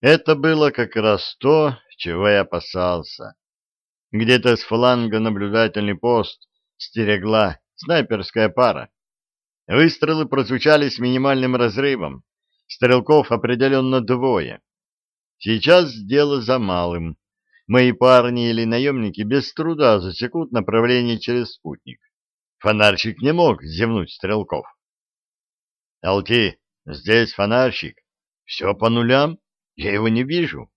Это было как раз то, чего я опасался. Где-то с фланга наблюдательный пост стерегла снайперская пара. Выстрелы прозвучали с минимальным разрывом. Стрелков определенно двое. Сейчас дело за малым. Мои парни или наемники без труда засекут направление через спутник. Фонарщик не мог земнуть стрелков. Алти, здесь фонарщик. Все по нулям. Я его не вижу.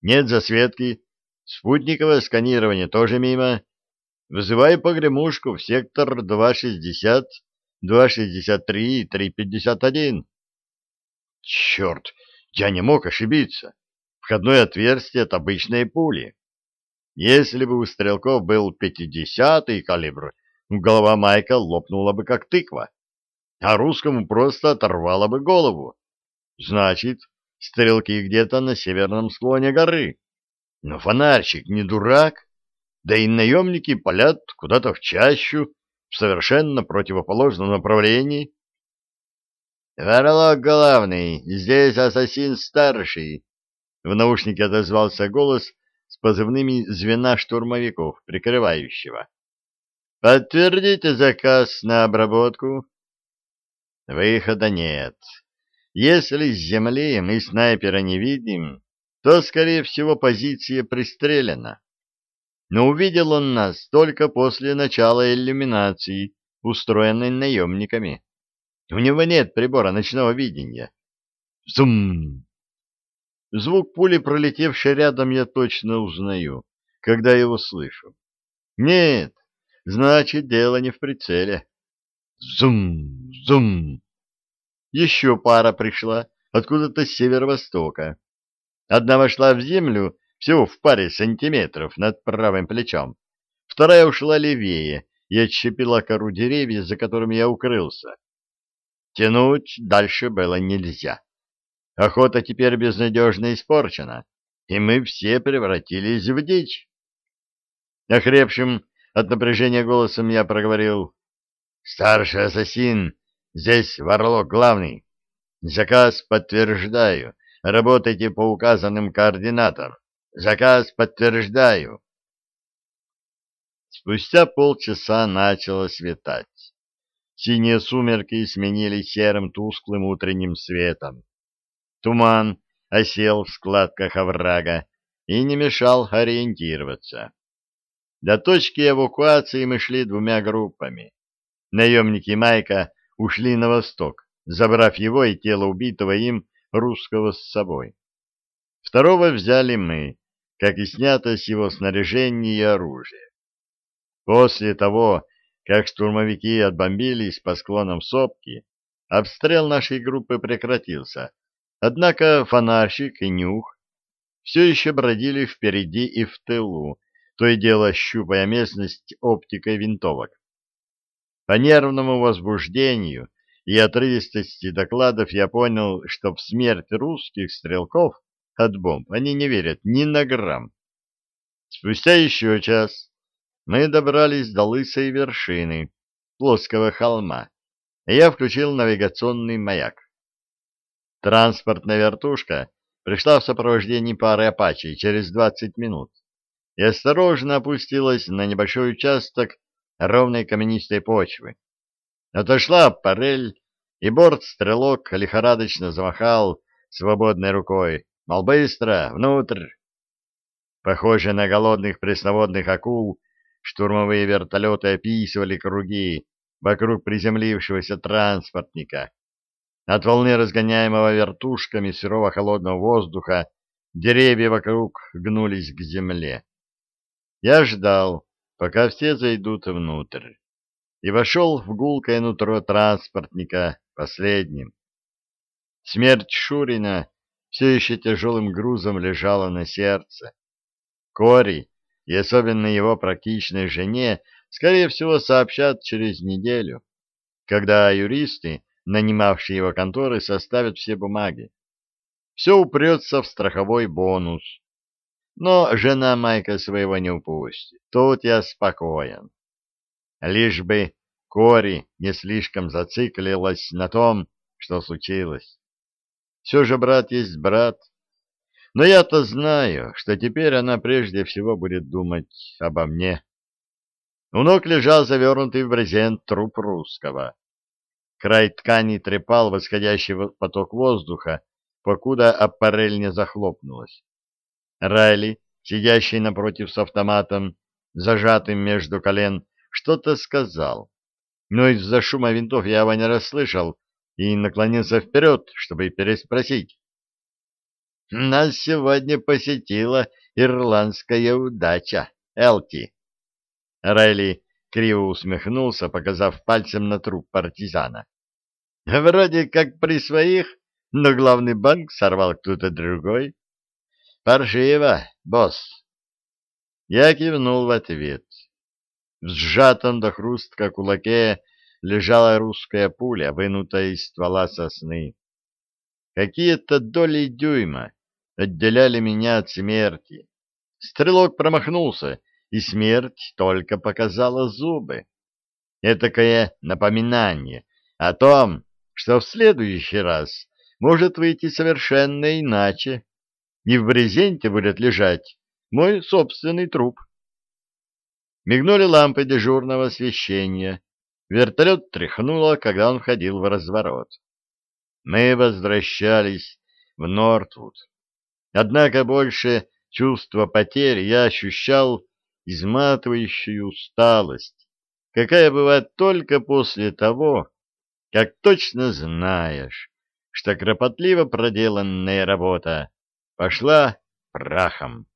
Нет засветки. Спутниковое сканирование тоже мимо. Вызывай погремушку в сектор 260, 263 и 351. Черт, я не мог ошибиться. Входное отверстие от обычной пули. Если бы у стрелков был 50-й калибр, голова Майка лопнула бы как тыква, а русскому просто оторвала бы голову. Значит, стрелки где-то на северном склоне горы. Но фонарщик не дурак, да и наемники палят куда-то в чащу, в совершенно противоположном направлении. «Варлок главный, здесь ассасин старший!» В наушнике отозвался голос с позывными звена штурмовиков, прикрывающего. «Подтвердите заказ на обработку?» «Выхода нет. Если с земли мы снайпера не видим, то, скорее всего, позиция пристрелена. Но увидел он нас только после начала иллюминации, устроенной наемниками. У него нет прибора ночного видения. Зум! Звук пули, пролетевшей рядом, я точно узнаю, когда его слышу. Нет, значит, дело не в прицеле. Зум! Зум! Еще пара пришла откуда-то с северо-востока. Одна вошла в землю всего в паре сантиметров над правым плечом. Вторая ушла левее и отщепила кору деревьев, за которыми я укрылся. Тянуть дальше было нельзя. Охота теперь безнадежно испорчена, и мы все превратились в дичь. Охрепшим от напряжения голосом я проговорил. «Старший ассасин, здесь Варлок главный. Заказ подтверждаю. Работайте по указанным координатам. Заказ подтверждаю». Спустя полчаса начало светать. Синие сумерки сменились серым тусклым утренним светом. Туман осел в складках оврага и не мешал ориентироваться. До точки эвакуации мы шли двумя группами. Наемники Майка ушли на восток, забрав его и тело убитого им русского с собой. Второго взяли мы, как и снято с его снаряжения и оружия. После того, как штурмовики отбомбились по склонам сопки, обстрел нашей группы прекратился, однако фонарщик и нюх все еще бродили впереди и в тылу, то и дело щупая местность оптикой винтовок. По нервному возбуждению и отрывистости докладов я понял, что в смерть русских стрелков от бомб они не верят ни на грамм. Спустя еще час мы добрались до лысой вершины плоского холма, и я включил навигационный маяк. Транспортная вертушка пришла в сопровождении пары апачей через 20 минут и осторожно опустилась на небольшой участок ровной каменистой почвы. Отошла парель, и борт-стрелок лихорадочно замахал свободной рукой. Мол, быстро, внутрь! Похоже на голодных пресноводных акул, Штурмовые вертолеты описывали круги вокруг приземлившегося транспортника. От волны разгоняемого вертушками сырого холодного воздуха деревья вокруг гнулись к земле. Я ждал, пока все зайдут внутрь, и вошел в гулкое нутро транспортника последним. Смерть Шурина все еще тяжелым грузом лежала на сердце. Кори, и особенно его практичной жене, скорее всего, сообщат через неделю, когда юристы, нанимавшие его конторы, составят все бумаги. Все упрется в страховой бонус. Но жена Майка своего не упустит. Тут я спокоен. Лишь бы Кори не слишком зациклилась на том, что случилось. Все же брат есть брат. Но я-то знаю, что теперь она прежде всего будет думать обо мне. У ног лежал завернутый в брезент труп русского. Край ткани трепал восходящий поток воздуха, покуда аппарель не захлопнулась. Райли, сидящий напротив с автоматом, зажатым между колен, что-то сказал. Но из-за шума винтов я его не расслышал и наклонился вперед, чтобы переспросить. «Нас сегодня посетила ирландская удача, Элти». Райли криво усмехнулся, показав пальцем на труп партизана. «Вроде как при своих, но главный банк сорвал кто-то другой. Паршиво, босс». Я кивнул в ответ. В сжатом до хрустка кулаке лежала русская пуля, вынутая из ствола сосны. Какие-то доли дюйма отделяли меня от смерти. Стрелок промахнулся, и смерть только показала зубы. Этакое напоминание о том, что в следующий раз может выйти совершенно иначе, и в брезенте будет лежать мой собственный труп. Мигнули лампы дежурного освещения. Вертолет тряхнуло, когда он входил в разворот. Мы возвращались в Нортвуд. Однако больше чувства потерь я ощущал изматывающую усталость, какая бывает только после того, как точно знаешь, что кропотливо проделанная работа пошла прахом.